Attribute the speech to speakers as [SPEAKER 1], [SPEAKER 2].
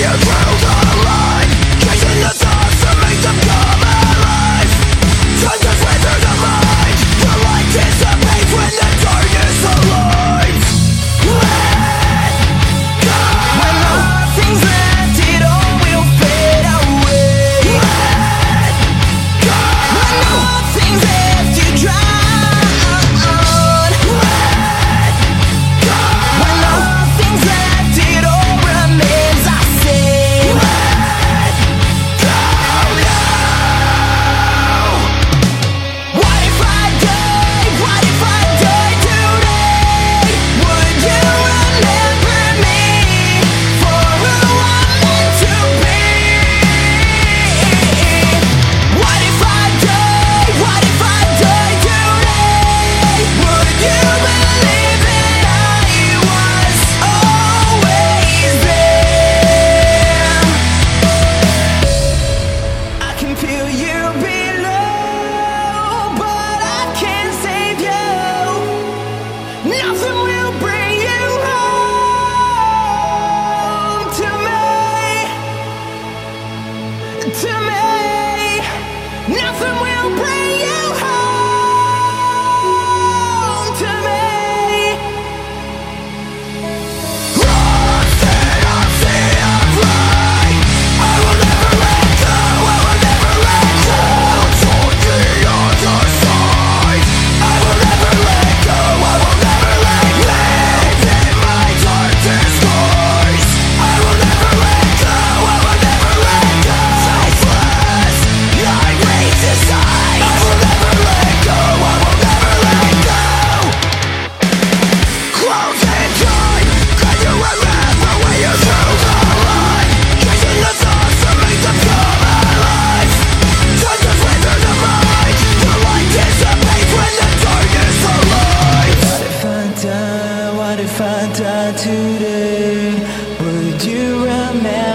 [SPEAKER 1] yeah to me. Nothing will bring Would you remember?